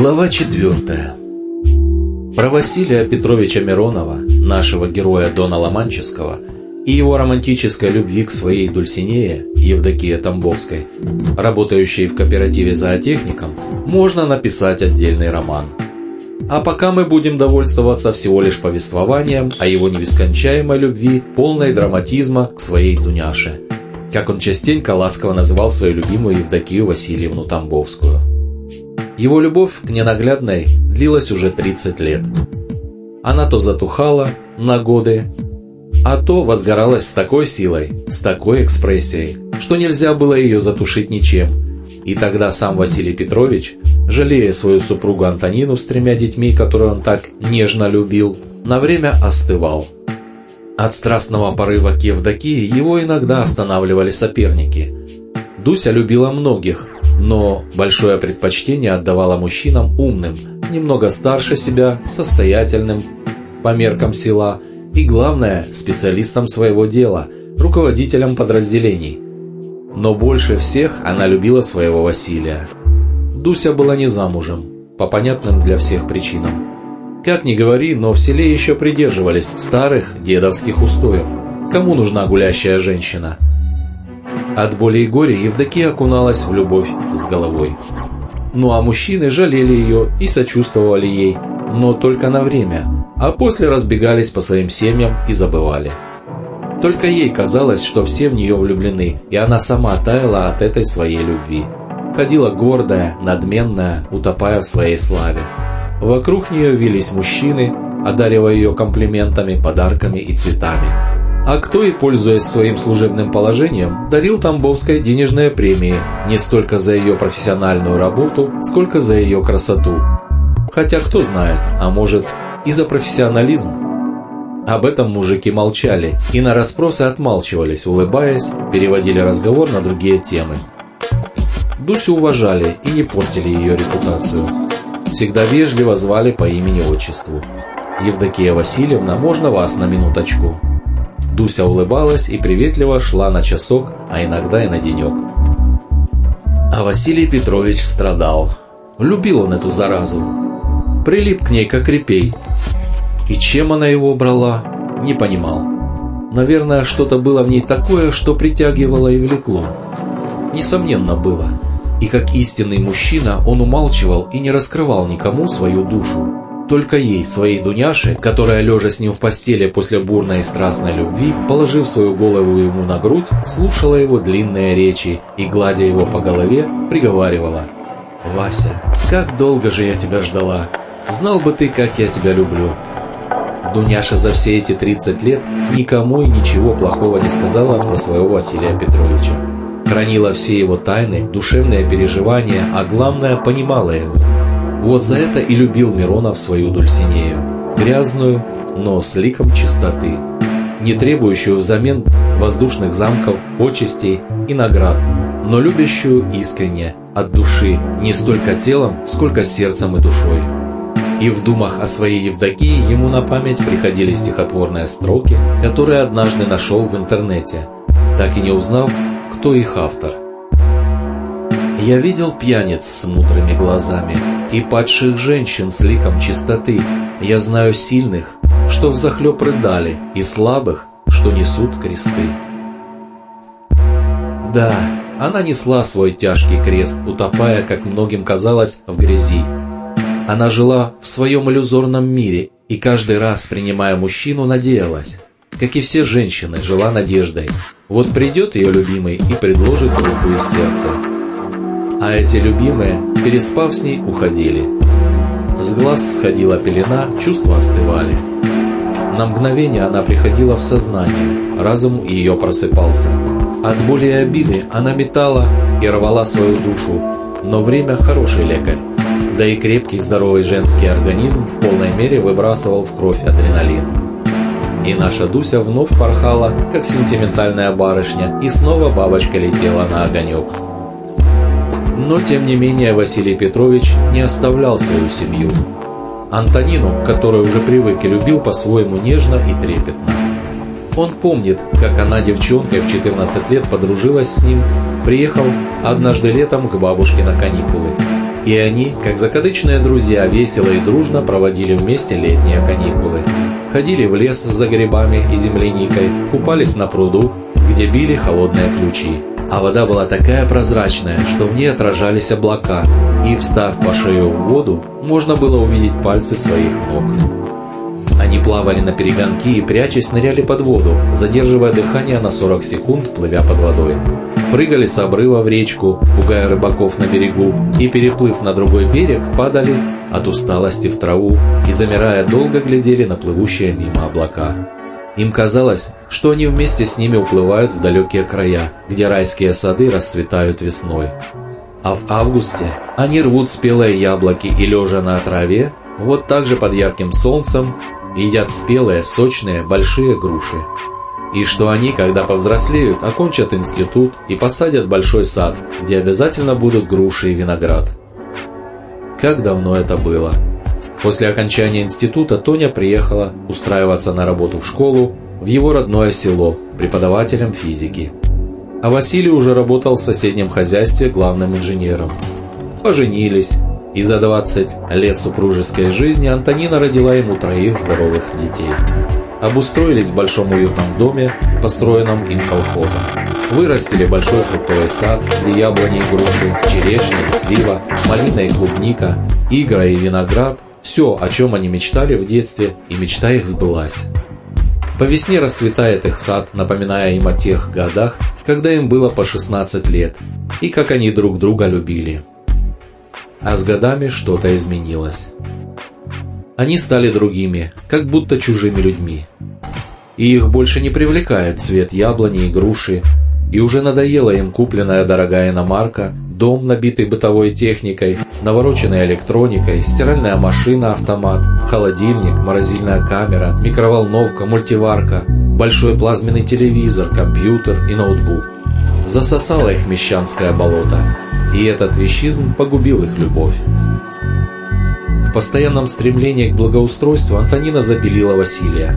Глава четвертая. Про Василия Петровича Миронова, нашего героя Дона Ломанческого, и его романтической любви к своей Дульсинее, Евдокии Тамбовской, работающей в кооперативе зоотехником, можно написать отдельный роман. А пока мы будем довольствоваться всего лишь повествованием о его невескончаемой любви, полной драматизма к своей Дуняше, как он частенько ласково называл свою любимую Евдокию Васильевну Тамбовскую. Его любовь к ненаглядной длилась уже 30 лет. Она то затухала на годы, а то возгоралась с такой силой, с такой экспрессией, что нельзя было ее затушить ничем. И тогда сам Василий Петрович, жалея свою супругу Антонину с тремя детьми, которую он так нежно любил, на время остывал. От страстного порыва к Евдокии его иногда останавливали соперники. Дуся любила многих, но большое предпочтение отдавала мужчинам умным, немного старше себя, состоятельным, по меркам села, и главное, специалистам своего дела, руководителям подразделений. Но больше всех она любила своего Василия. Дуся была не замужем, по понятным для всех причинам. Как ни говори, но в селе еще придерживались старых дедовских устоев. Кому нужна гулящая женщина – от боли и горя Евдокия окуналась в любовь с головой. Ну а мужчины жалели ее и сочувствовали ей, но только на время, а после разбегались по своим семьям и забывали. Только ей казалось, что все в нее влюблены, и она сама таяла от этой своей любви. Ходила гордая, надменная, утопая в своей славе. Вокруг нее вились мужчины, одаривая ее комплиментами, подарками и цветами а кто и, пользуясь своим служебным положением, дарил Тамбовской денежные премии не столько за ее профессиональную работу, сколько за ее красоту. Хотя кто знает, а может и за профессионализм. Об этом мужики молчали и на расспросы отмалчивались, улыбаясь, переводили разговор на другие темы. Дусю уважали и не портили ее репутацию. Всегда вежливо звали по имени-отчеству. «Евдокия Васильевна, можно вас на минуточку?» Дуся улыбалась и приветливо шла на часок, а иногда и на денек. А Василий Петрович страдал. Любил он эту заразу. Прилип к ней, как репей. И чем она его брала, не понимал. Наверное, что-то было в ней такое, что притягивало и влекло. Несомненно было. И как истинный мужчина он умалчивал и не раскрывал никому свою душу. Только ей, своей Дуняше, которая, лежа с ним в постели после бурной и страстной любви, положив свою голову ему на грудь, слушала его длинные речи и, гладя его по голове, приговаривала. «Вася, как долго же я тебя ждала! Знал бы ты, как я тебя люблю!» Дуняша за все эти 30 лет никому и ничего плохого не сказала про своего Василия Петровича. Хранила все его тайны, душевные переживания, а главное, понимала его – вот за это и любил Миронов свою Дульсинею. Грязную, но с ликом чистоты. Не требующую взамен воздушных замков, почестей и наград, но любящую искренне, от души, не столько телом, сколько сердцем и душой. И в думах о своей Евдокии ему на память приходили стихотворные строки, которые однажды нашел в интернете, так и не узнав, кто их автор. «Я видел пьяниц с мудрыми глазами, и падших женщин с ликом чистоты. Я знаю сильных, что взахлеб рыдали, и слабых, что несут кресты. Да, она несла свой тяжкий крест, утопая, как многим казалось, в грязи. Она жила в своем иллюзорном мире и каждый раз, принимая мужчину, надеялась. Как и все женщины, жила надеждой. Вот придет ее любимый и предложит руку из сердца а эти любимые, переспав с ней, уходили. С глаз сходила пелена, чувства остывали. На мгновение она приходила в сознание, разум ее просыпался. От боли и обиды она метала и рвала свою душу, но время хороший лекарь. Да и крепкий здоровый женский организм в полной мере выбрасывал в кровь адреналин. И наша Дуся вновь порхала, как сентиментальная барышня, и снова бабочка летела на огонек. Но, тем не менее, Василий Петрович не оставлял свою семью. Антонину, которую уже привык и любил по-своему нежно и трепетно. Он помнит, как она девчонкой в 14 лет подружилась с ним, приехал однажды летом к бабушке на каникулы. И они, как закадычные друзья, весело и дружно проводили вместе летние каникулы. Ходили в лес за грибами и земляникой, купались на пруду, где били холодные ключи. А вода была такая прозрачная, что в ней отражались облака, и, встав по шею в воду, можно было увидеть пальцы своих ног. Они плавали на перегонки и, прячась, ныряли под воду, задерживая дыхание на 40 секунд, плывя под водой. Прыгали с обрыва в речку, пугая рыбаков на берегу, и, переплыв на другой берег, падали от усталости в траву и, замирая, долго глядели на плывущие мимо облака. Им казалось, что они вместе с ними уплывают в далекие края, где райские сады расцветают весной. А в августе они рвут спелые яблоки и, лежа на траве, вот так же под ярким солнцем, едят спелые, сочные, большие груши. И что они, когда повзрослеют, окончат институт и посадят большой сад, где обязательно будут груши и виноград. Как давно это было? После окончания института Тоня приехала устраиваться на работу в школу в его родное село преподавателем физики. А Василий уже работал в соседнем хозяйстве главным инженером. Поженились, и за 20 лет супружеской жизни Антонина родила ему троих здоровых детей. Обустроились в большом уютном доме, построенном им колхозом. Вырастили большой фруктовый сад, где яблони и груши, черешня слива, малина и клубника, игра и виноград – все, о чем они мечтали в детстве, и мечта их сбылась. По весне расцветает их сад, напоминая им о тех годах, когда им было по 16 лет, и как они друг друга любили. А с годами что-то изменилось. Они стали другими, как будто чужими людьми. И их больше не привлекает цвет яблони и груши, и уже надоела им купленная дорогая иномарка, дом, набитый бытовой техникой, навороченной электроникой, стиральная машина, автомат, холодильник, морозильная камера, микроволновка, мультиварка, большой плазменный телевизор, компьютер и ноутбук. Засосало их мещанское болото, и этот вещизм погубил их любовь. В постоянном стремлении к благоустройству Антонина запилила Василия.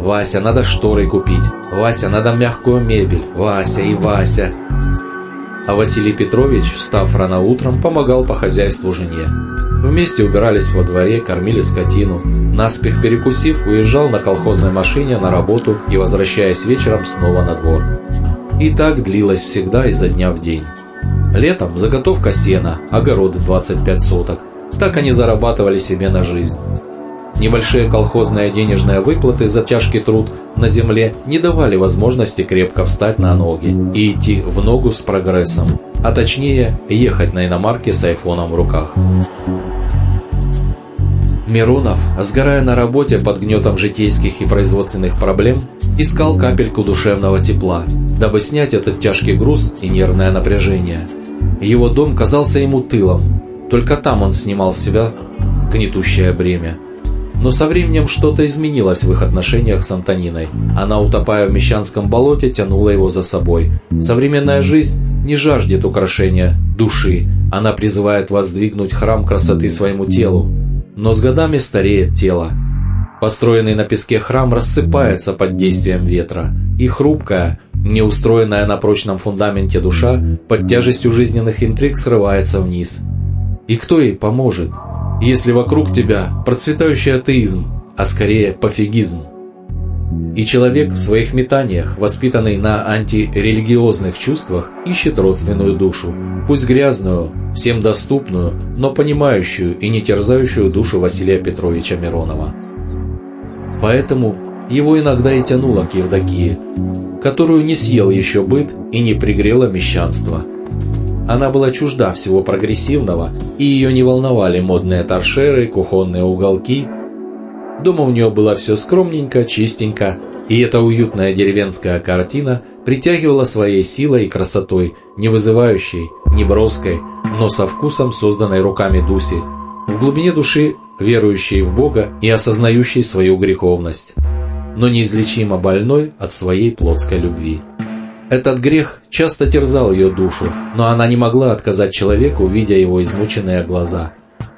«Вася, надо шторы купить. Вася, надо мягкую мебель. Вася и Вася». А Василий Петрович, встав рано утром, помогал по хозяйству жене. Вместе убирались во дворе, кормили скотину. Наспех перекусив, уезжал на колхозной машине на работу и, возвращаясь вечером, снова на двор. И так длилось всегда изо дня в день. Летом заготовка сена, огороды 25 соток. Так они зарабатывали себе на жизнь. Небольшие колхозные денежные выплаты за тяжкий труд на земле не давали возможности крепко встать на ноги и идти в ногу с прогрессом, а точнее ехать на иномарке с айфоном в руках. Миронов, сгорая на работе под гнетом житейских и производственных проблем, искал капельку душевного тепла, дабы снять этот тяжкий груз и нервное напряжение. Его дом казался ему тылом, только там он снимал с себя гнетущее бремя. Но со временем что-то изменилось в их отношениях с Антониной. Она, утопая в Мещанском болоте, тянула его за собой. Современная жизнь не жаждет украшения души. Она призывает воздвигнуть храм красоты своему телу. Но с годами стареет тело. Построенный на песке храм рассыпается под действием ветра. И хрупкая, неустроенная на прочном фундаменте душа под тяжестью жизненных интриг срывается вниз – и кто ей поможет, если вокруг тебя процветающий атеизм, а скорее пофигизм? И человек в своих метаниях, воспитанный на антирелигиозных чувствах, ищет родственную душу, пусть грязную, всем доступную, но понимающую и не терзающую душу Василия Петровича Миронова. Поэтому его иногда и тянуло к Евдокии, которую не съел еще быт и не пригрело мещанство – она была чужда всего прогрессивного, и ее не волновали модные торшеры, кухонные уголки. Дома у нее было все скромненько, чистенько, и эта уютная деревенская картина притягивала своей силой и красотой, не вызывающей, не броской, но со вкусом созданной руками Дуси, в глубине души верующей в Бога и осознающей свою греховность, но неизлечимо больной от своей плотской любви. Этот грех часто терзал ее душу, но она не могла отказать человеку, видя его измученные глаза.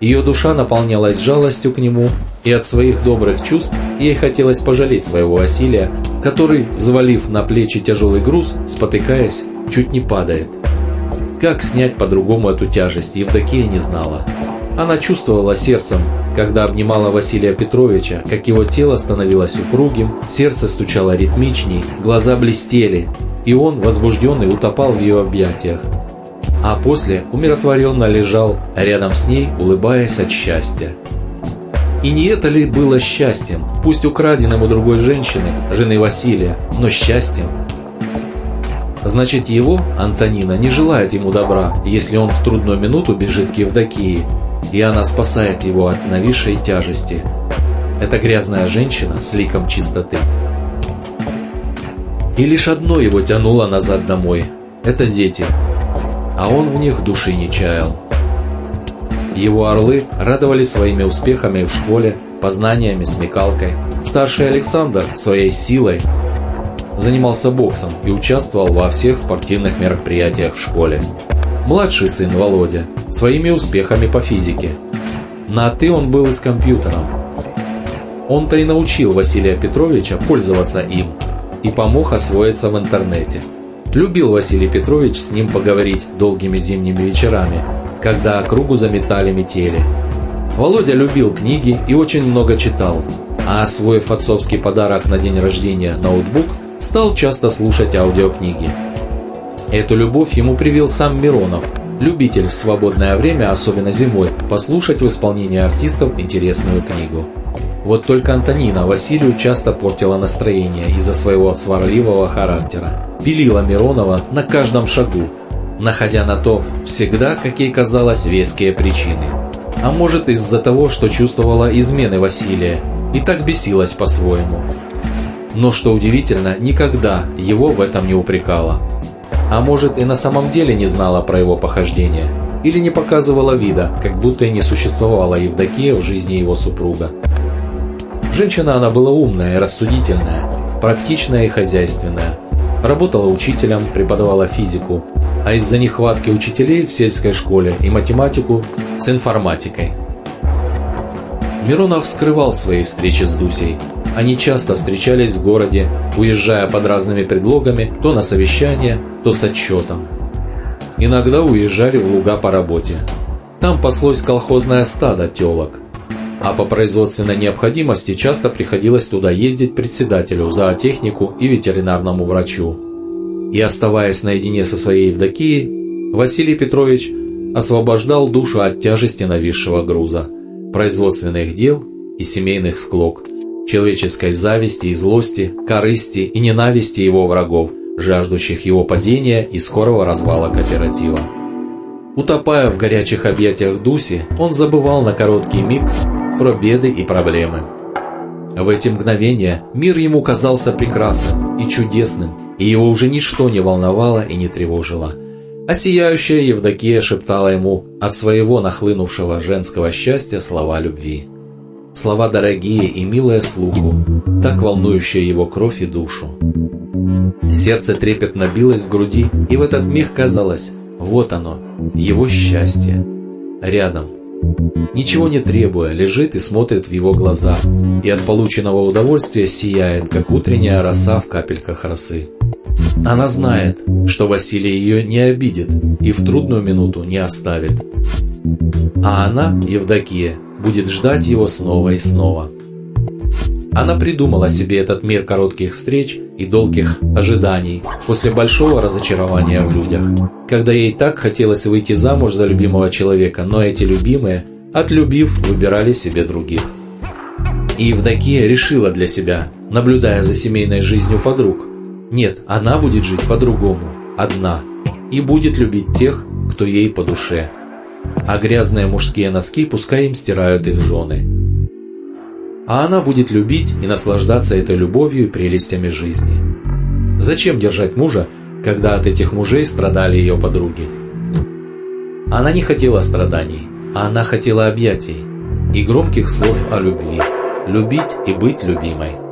Ее душа наполнялась жалостью к нему, и от своих добрых чувств ей хотелось пожалеть своего Василия, который, взвалив на плечи тяжелый груз, спотыкаясь, чуть не падает. Как снять по-другому эту тяжесть, Евдокия не знала. Она чувствовала сердцем, когда обнимала Василия Петровича, как его тело становилось упругим, сердце стучало ритмичней, глаза блестели, и он, возбужденный, утопал в ее объятиях. А после умиротворенно лежал рядом с ней, улыбаясь от счастья. И не это ли было счастьем, пусть украденным у другой женщины, жены Василия, но счастьем? Значит, его, Антонина, не желает ему добра, если он в трудную минуту бежит к Евдокии, и она спасает его от нависшей тяжести. Это грязная женщина с ликом чистоты. И лишь одно его тянуло назад домой – это дети, а он в них души не чаял. Его орлы радовали своими успехами в школе, познаниями, смекалкой. Старший Александр своей силой занимался боксом и участвовал во всех спортивных мероприятиях в школе. Младший сын Володя своими успехами по физике. На «ты» он был и с компьютером. Он-то и научил Василия Петровича пользоваться им и помог освоиться в интернете. Любил Василий Петрович с ним поговорить долгими зимними вечерами, когда округу заметали метели. Володя любил книги и очень много читал, а освоив отцовский подарок на день рождения ноутбук, стал часто слушать аудиокниги. Эту любовь ему привил сам Миронов, любитель в свободное время, особенно зимой, послушать в исполнении артистов интересную книгу. Вот только Антонина Василию часто портила настроение из-за своего сварливого характера. Пилила Миронова на каждом шагу, находя на то всегда, как ей казалось, веские причины. А может из-за того, что чувствовала измены Василия и так бесилась по-своему. Но что удивительно, никогда его в этом не упрекала. А может и на самом деле не знала про его похождение, или не показывала вида, как будто и не существовала Евдокия в жизни его супруга. Женщина она была умная и рассудительная, практичная и хозяйственная. Работала учителем, преподавала физику, а из-за нехватки учителей в сельской школе и математику с информатикой. Миронов скрывал свои встречи с Дусей. Они часто встречались в городе, уезжая под разными предлогами, то на совещание, то с отчетом. Иногда уезжали в луга по работе. Там паслось колхозное стадо телок. А по производственной необходимости часто приходилось туда ездить председателю, зоотехнику и ветеринарному врачу. И оставаясь наедине со своей Евдокией, Василий Петрович освобождал душу от тяжести нависшего груза, производственных дел и семейных склок, человеческой зависти и злости, корысти и ненависти его врагов, жаждущих его падения и скорого развала кооператива. Утопая в горячих объятиях Дуси, он забывал на короткий миг про беды и проблемы. В эти мгновения мир ему казался прекрасным и чудесным, и его уже ничто не волновало и не тревожило. А сияющая Евдокия шептала ему от своего нахлынувшего женского счастья слова любви. Слова дорогие и милые слуху, так волнующие его кровь и душу. Сердце трепетно билось в груди, и в этот миг казалось, вот оно, его счастье. Рядом, Ничего не требуя, лежит и смотрит в его глаза, и от полученного удовольствия сияет, как утренняя роса в капельках росы. Она знает, что Василий ее не обидит и в трудную минуту не оставит. А она, Евдокия, будет ждать его снова и снова. Она придумала себе этот мир коротких встреч и долгих ожиданий после большого разочарования в людях, когда ей так хотелось выйти замуж за любимого человека, но эти любимые, отлюбив, выбирали себе других. И Евдокия решила для себя, наблюдая за семейной жизнью подруг – нет, она будет жить по-другому, одна, и будет любить тех, кто ей по душе. А грязные мужские носки пускай им стирают их жены. А она будет любить и наслаждаться этой любовью и прелестями жизни. Зачем держать мужа, когда от этих мужей страдали ее подруги? Она не хотела страданий, а она хотела объятий и громких слов о любви, любить и быть любимой.